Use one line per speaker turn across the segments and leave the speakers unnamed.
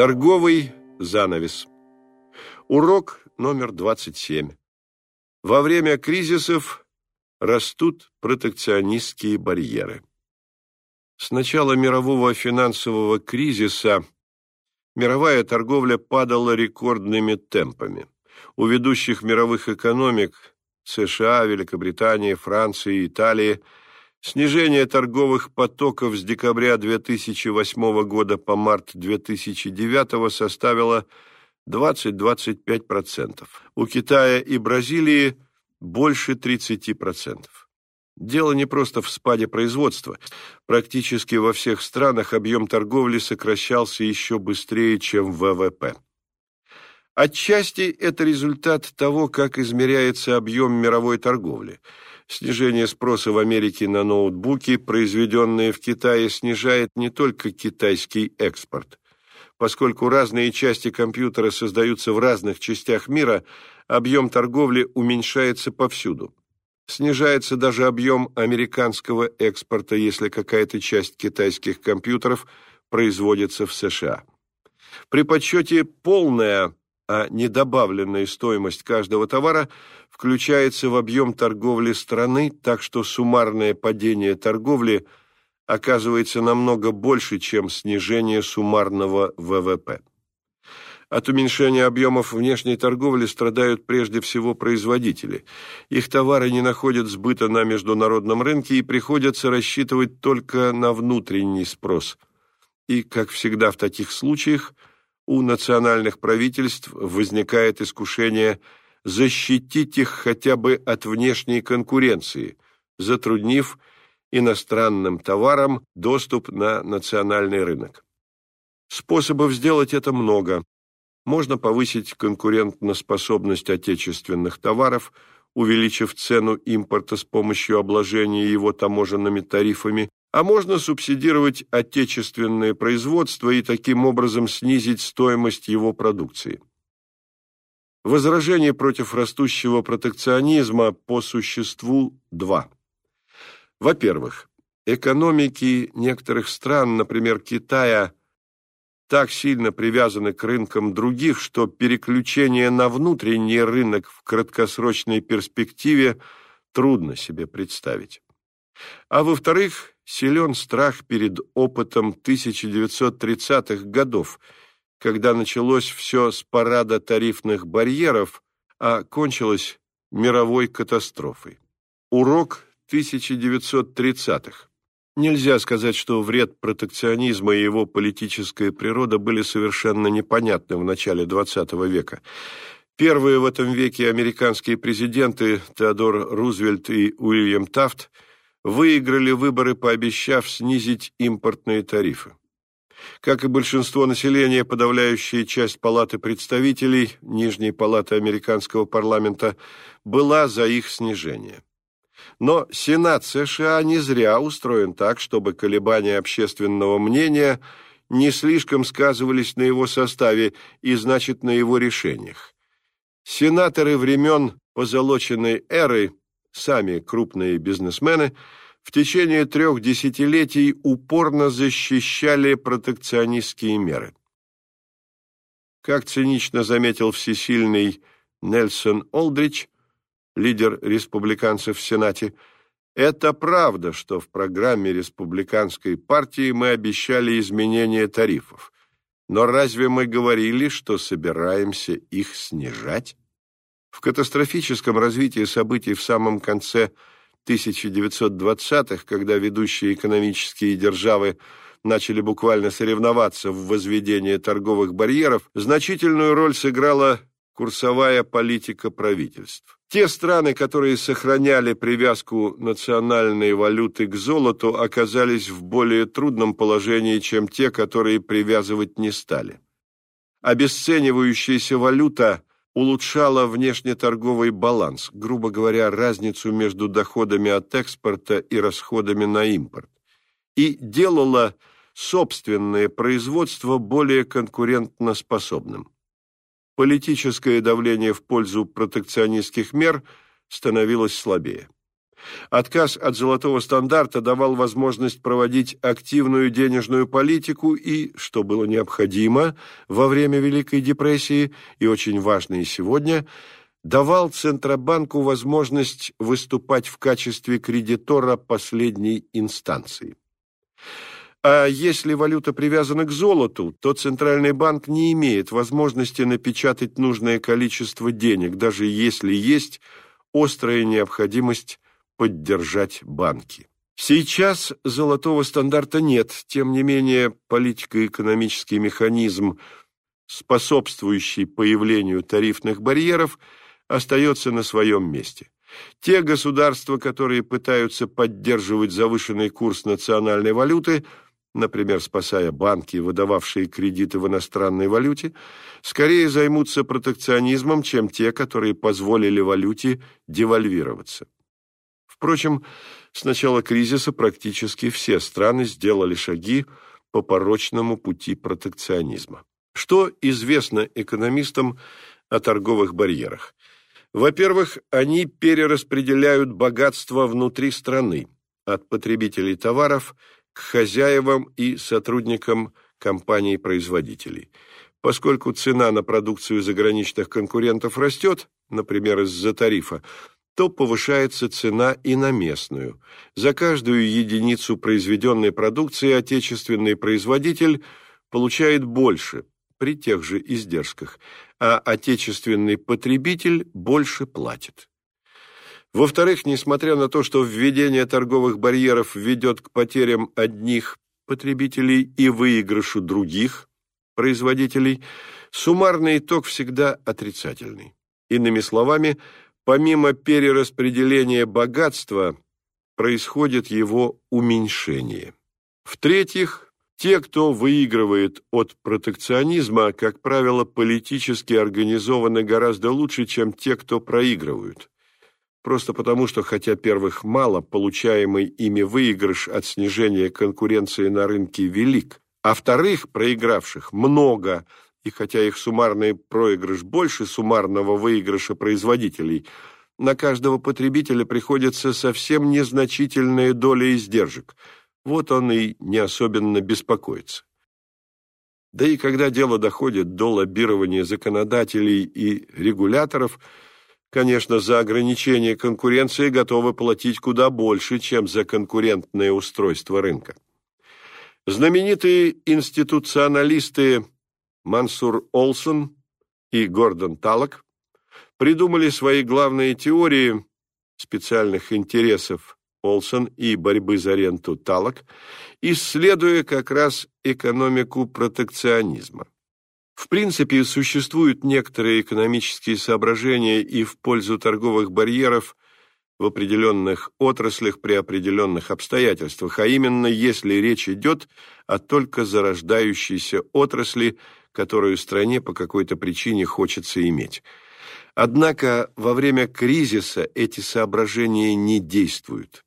Торговый занавес. Урок номер 27. Во время кризисов растут протекционистские барьеры. С начала мирового финансового кризиса мировая торговля падала рекордными темпами. У ведущих мировых экономик США, Великобритании, Франции и Италии – Снижение торговых потоков с декабря 2008 года по март 2009 составило 20-25%. У Китая и Бразилии больше 30%. Дело не просто в спаде производства. Практически во всех странах объем торговли сокращался еще быстрее, чем ВВП. Отчасти это результат того, как измеряется объем мировой торговли – Снижение спроса в Америке на ноутбуки, произведенные в Китае, снижает не только китайский экспорт. Поскольку разные части компьютера создаются в разных частях мира, объем торговли уменьшается повсюду. Снижается даже объем американского экспорта, если какая-то часть китайских компьютеров производится в США. При подсчете полная а недобавленная стоимость каждого товара включается в объем торговли страны, так что суммарное падение торговли оказывается намного больше, чем снижение суммарного ВВП. От уменьшения объемов внешней торговли страдают прежде всего производители. Их товары не находят сбыта на международном рынке и приходится рассчитывать только на внутренний спрос. И, как всегда в таких случаях, у национальных правительств возникает искушение защитить их хотя бы от внешней конкуренции, затруднив иностранным товарам доступ на национальный рынок. Способов сделать это много. Можно повысить конкурентоспособность отечественных товаров, увеличив цену импорта с помощью обложения его таможенными тарифами а можно субсидировать отечественное производство и таким образом снизить стоимость его продукции. Возражение против растущего протекционизма по существу два. Во-первых, экономики некоторых стран, например, Китая, так сильно привязаны к рынкам других, что переключение на внутренний рынок в краткосрочной перспективе трудно себе представить. А во-вторых, силен страх перед опытом 1930-х годов, когда началось все с парада тарифных барьеров, а кончилось мировой катастрофой. Урок 1930-х. Нельзя сказать, что вред протекционизма и его политическая природа были совершенно непонятны в начале XX века. Первые в этом веке американские президенты Теодор Рузвельт и Уильям Тафт – выиграли выборы, пообещав снизить импортные тарифы. Как и большинство населения, подавляющая часть Палаты представителей, Нижней Палаты американского парламента, была за их снижение. Но Сенат США не зря устроен так, чтобы колебания общественного мнения не слишком сказывались на его составе и, значит, на его решениях. Сенаторы времен позолоченной эры сами крупные бизнесмены, в течение трех десятилетий упорно защищали протекционистские меры. Как цинично заметил всесильный Нельсон Олдрич, лидер республиканцев в Сенате, это правда, что в программе республиканской партии мы обещали изменение тарифов. Но разве мы говорили, что собираемся их снижать? В катастрофическом развитии событий в самом конце 1920-х, когда ведущие экономические державы начали буквально соревноваться в возведении торговых барьеров, значительную роль сыграла курсовая политика правительств. Те страны, которые сохраняли привязку национальной валюты к золоту, оказались в более трудном положении, чем те, которые привязывать не стали. Обесценивающаяся валюта улучшала внешнеторговый баланс, грубо говоря, разницу между доходами от экспорта и расходами на импорт, и делала собственное производство более конкурентноспособным. Политическое давление в пользу протекционистских мер становилось слабее. Отказ от золотого стандарта давал возможность проводить активную денежную политику и, что было необходимо во время Великой депрессии и очень важно и сегодня, давал Центробанку возможность выступать в качестве кредитора последней инстанции. А если валюта привязана к золоту, то Центральный банк не имеет возможности напечатать нужное количество денег, даже если есть острая необходимость поддержать банки. Сейчас золотого стандарта нет, тем не менее политико-экономический механизм, способствующий появлению тарифных барьеров, остается на своем месте. Те государства, которые пытаются поддерживать завышенный курс национальной валюты – например, спасая банки, выдававшие кредиты в иностранной валюте, скорее займутся протекционизмом, чем те, которые позволили валюте девальвироваться. Впрочем, с начала кризиса практически все страны сделали шаги по порочному пути протекционизма. Что известно экономистам о торговых барьерах? Во-первых, они перераспределяют богатство внутри страны, от потребителей товаров – к хозяевам и сотрудникам компаний-производителей. Поскольку цена на продукцию заграничных конкурентов растет, например, из-за тарифа, то повышается цена и на местную. За каждую единицу произведенной продукции отечественный производитель получает больше при тех же издержках, а отечественный потребитель больше платит. Во-вторых, несмотря на то, что введение торговых барьеров ведет к потерям одних потребителей и выигрышу других производителей, суммарный итог всегда отрицательный. Иными словами, помимо перераспределения богатства, происходит его уменьшение. В-третьих, те, кто выигрывает от протекционизма, как правило, политически организованы гораздо лучше, чем те, кто проигрывают просто потому, что хотя первых мало, получаемый ими выигрыш от снижения конкуренции на рынке велик, а вторых, проигравших, много, и хотя их суммарный проигрыш больше суммарного выигрыша производителей, на каждого потребителя приходится совсем незначительная доля издержек. Вот он и не особенно беспокоится. Да и когда дело доходит до лоббирования законодателей и регуляторов – Конечно, за ограничение конкуренции готовы платить куда больше, чем за конкурентное устройство рынка. Знаменитые институционалисты Мансур Олсон и Гордон Талок придумали свои главные теории специальных интересов Олсон и борьбы за ренту Талок, исследуя как раз экономику протекционизма. В принципе, существуют некоторые экономические соображения и в пользу торговых барьеров в определенных отраслях при определенных обстоятельствах, а именно если речь идет о только зарождающейся отрасли, которую стране по какой-то причине хочется иметь. Однако во время кризиса эти соображения не действуют.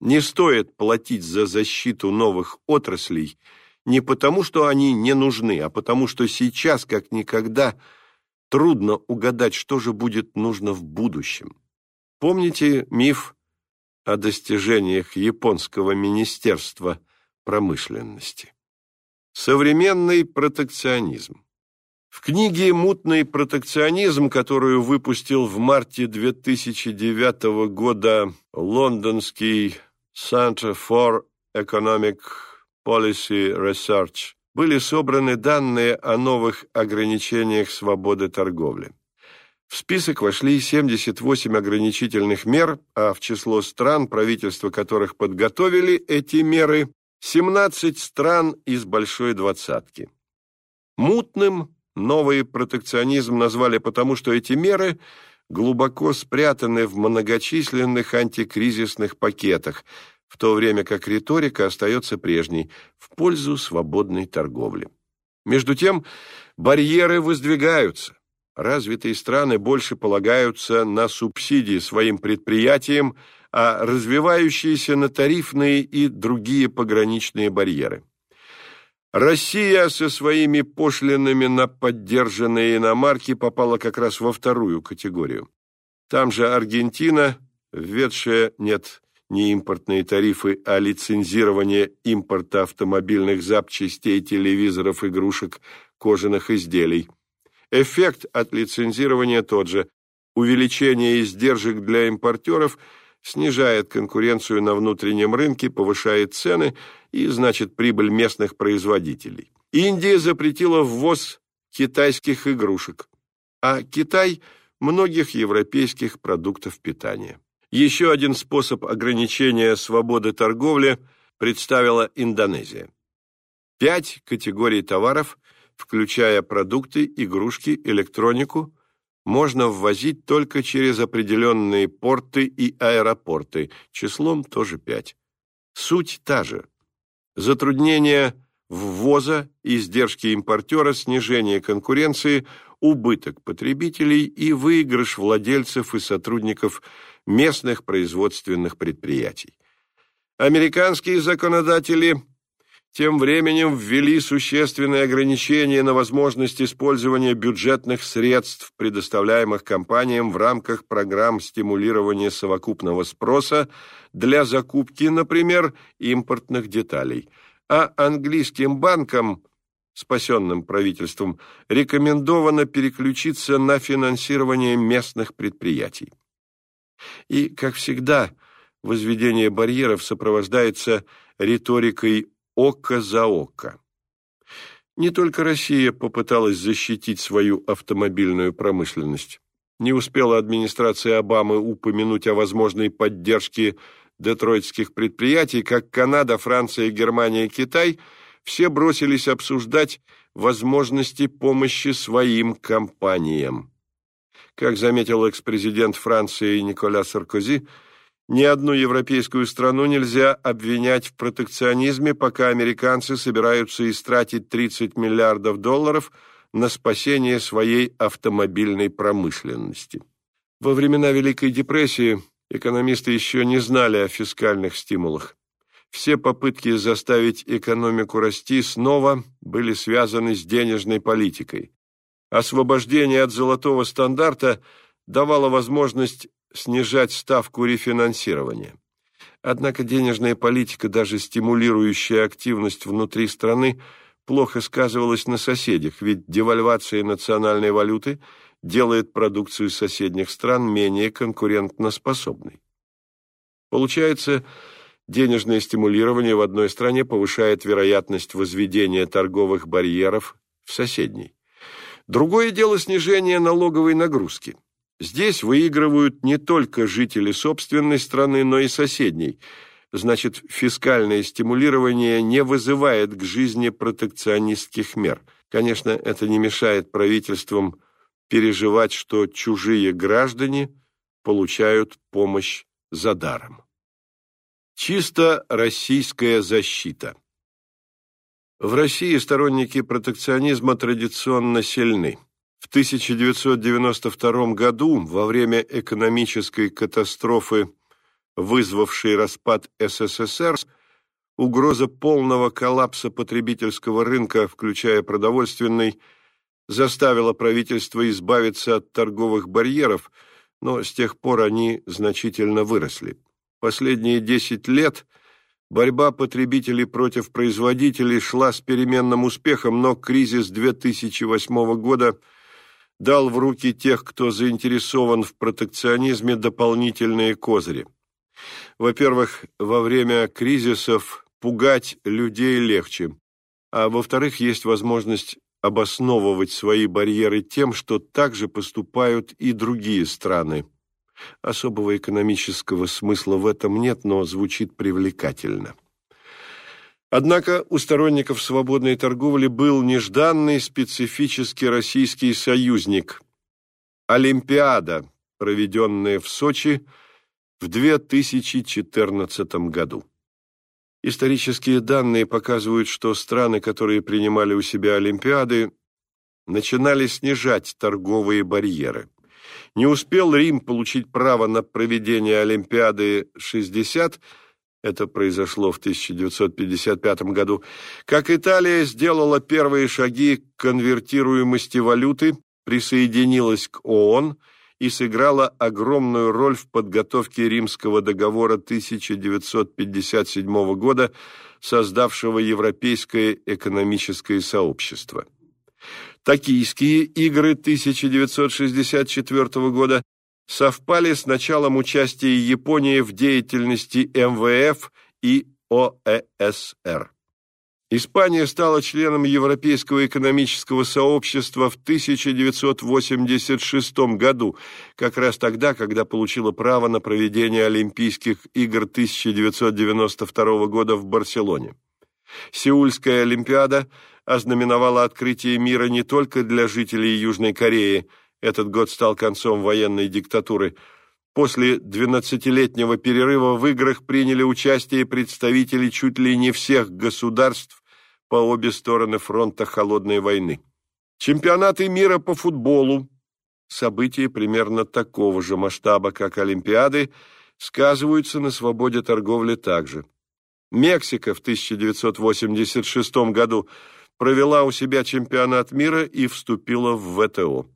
Не стоит платить за защиту новых отраслей – не потому, что они не нужны, а потому, что сейчас, как никогда, трудно угадать, что же будет нужно в будущем. Помните миф о достижениях японского министерства промышленности? Современный протекционизм. В книге «Мутный протекционизм», которую выпустил в марте 2009 года лондонский Center for Economic Policy Research были собраны данные о новых ограничениях свободы торговли. В список вошли 78 ограничительных мер, а в число стран, правительства которых подготовили эти меры, 17 стран из Большой Двадцатки. Мутным новый протекционизм назвали потому, что эти меры глубоко спрятаны в многочисленных антикризисных пакетах – в то время как риторика остается прежней в пользу свободной торговли. Между тем, барьеры воздвигаются. Развитые страны больше полагаются на субсидии своим предприятиям, а развивающиеся на тарифные и другие пограничные барьеры. Россия со своими пошлинами на поддержанные иномарки попала как раз во вторую категорию. Там же Аргентина, введшая, нет, не импортные тарифы, а лицензирование импорта автомобильных запчастей, телевизоров, игрушек, кожаных изделий. Эффект от лицензирования тот же. Увеличение издержек для импортеров снижает конкуренцию на внутреннем рынке, повышает цены и, значит, прибыль местных производителей. Индия запретила ввоз китайских игрушек, а Китай – многих европейских продуктов питания. Еще один способ ограничения свободы торговли представила Индонезия. Пять категорий товаров, включая продукты, игрушки, электронику, можно ввозить только через определенные порты и аэропорты, числом тоже пять. Суть та же. Затруднения ввоза, издержки импортера, снижение конкуренции, убыток потребителей и выигрыш владельцев и сотрудников местных производственных предприятий. Американские законодатели тем временем ввели существенные ограничения на возможность использования бюджетных средств, предоставляемых компаниям в рамках программ стимулирования совокупного спроса для закупки, например, импортных деталей. А английским банкам – спасенным правительством, рекомендовано переключиться на финансирование местных предприятий. И, как всегда, возведение барьеров сопровождается риторикой «око за око». Не только Россия попыталась защитить свою автомобильную промышленность. Не успела администрация Обамы упомянуть о возможной поддержке детройтских предприятий, как Канада, Франция, Германия и Китай – все бросились обсуждать возможности помощи своим компаниям. Как заметил экс-президент Франции Николя Саркози, ни одну европейскую страну нельзя обвинять в протекционизме, пока американцы собираются истратить 30 миллиардов долларов на спасение своей автомобильной промышленности. Во времена Великой депрессии экономисты еще не знали о фискальных стимулах. Все попытки заставить экономику расти снова были связаны с денежной политикой. Освобождение от золотого стандарта давало возможность снижать ставку рефинансирования. Однако денежная политика, даже стимулирующая активность внутри страны, плохо сказывалась на соседях, ведь девальвация национальной валюты делает продукцию соседних стран менее конкурентноспособной. Получается, Денежное стимулирование в одной стране повышает вероятность возведения торговых барьеров в соседней. Другое дело снижение налоговой нагрузки. Здесь выигрывают не только жители собственной страны, но и соседней. Значит, фискальное стимулирование не вызывает к жизни протекционистских мер. Конечно, это не мешает правительствам переживать, что чужие граждане получают помощь за даром. Чисто российская защита. В России сторонники протекционизма традиционно сильны. В 1992 году, во время экономической катастрофы, вызвавшей распад СССР, угроза полного коллапса потребительского рынка, включая продовольственный, заставила правительство избавиться от торговых барьеров, но с тех пор они значительно выросли. Последние 10 лет борьба потребителей против производителей шла с переменным успехом, но кризис 2008 года дал в руки тех, кто заинтересован в протекционизме, дополнительные козыри. Во-первых, во время кризисов пугать людей легче, а во-вторых, есть возможность обосновывать свои барьеры тем, что так же поступают и другие страны. Особого экономического смысла в этом нет, но звучит привлекательно. Однако у сторонников свободной торговли был нежданный специфический российский союзник – Олимпиада, проведенная в Сочи в 2014 году. Исторические данные показывают, что страны, которые принимали у себя Олимпиады, начинали снижать торговые барьеры. Не успел Рим получить право на проведение Олимпиады 60, это произошло в 1955 году, как Италия сделала первые шаги к конвертируемости валюты, присоединилась к ООН и сыграла огромную роль в подготовке Римского договора 1957 года, создавшего Европейское экономическое сообщество. Токийские игры 1964 года совпали с началом участия Японии в деятельности МВФ и ОЭСР. Испания стала членом Европейского экономического сообщества в 1986 году, как раз тогда, когда получила право на проведение Олимпийских игр 1992 года в Барселоне. Сеульская Олимпиада ознаменовала открытие мира не только для жителей Южной Кореи, этот год стал концом военной диктатуры – После 12-летнего перерыва в играх приняли участие представители чуть ли не всех государств по обе стороны фронта холодной войны. Чемпионаты мира по футболу, события примерно такого же масштаба, как Олимпиады, сказываются на свободе торговли также. Мексика в 1986 году провела у себя чемпионат мира и вступила в ВТО.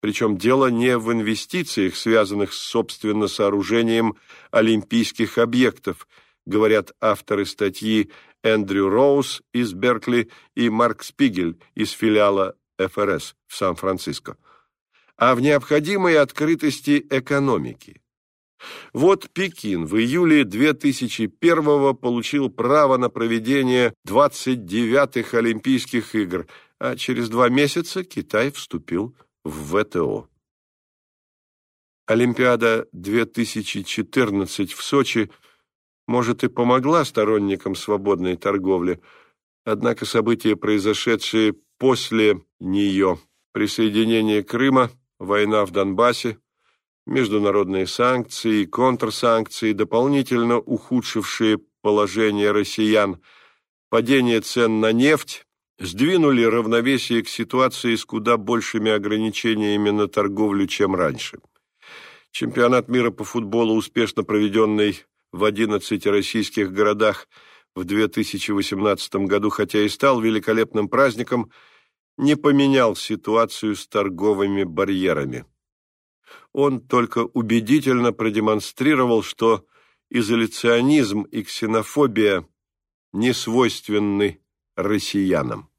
Причем дело не в инвестициях, связанных, собственно, сооружением олимпийских объектов, говорят авторы статьи Эндрю Роуз из Беркли и Марк Спигель из филиала ФРС в Сан-Франциско, а в необходимой открытости экономики. Вот Пекин в июле 2001 получил право на проведение 29-х Олимпийских игр, а через два месяца Китай вступил в в ВТО. Олимпиада 2014 в Сочи, может, и помогла сторонникам свободной торговли, однако события, произошедшие после нее, присоединение Крыма, война в Донбассе, международные санкции и контрсанкции, дополнительно ухудшившие положение россиян, падение цен на нефть, сдвинули равновесие к ситуации с куда большими ограничениями на торговлю, чем раньше. Чемпионат мира по футболу, успешно проведенный в 11 российских городах в 2018 году, хотя и стал великолепным праздником, не поменял ситуацию с торговыми барьерами. Он только убедительно продемонстрировал, что изоляционизм и ксенофобия не свойственны россиянам.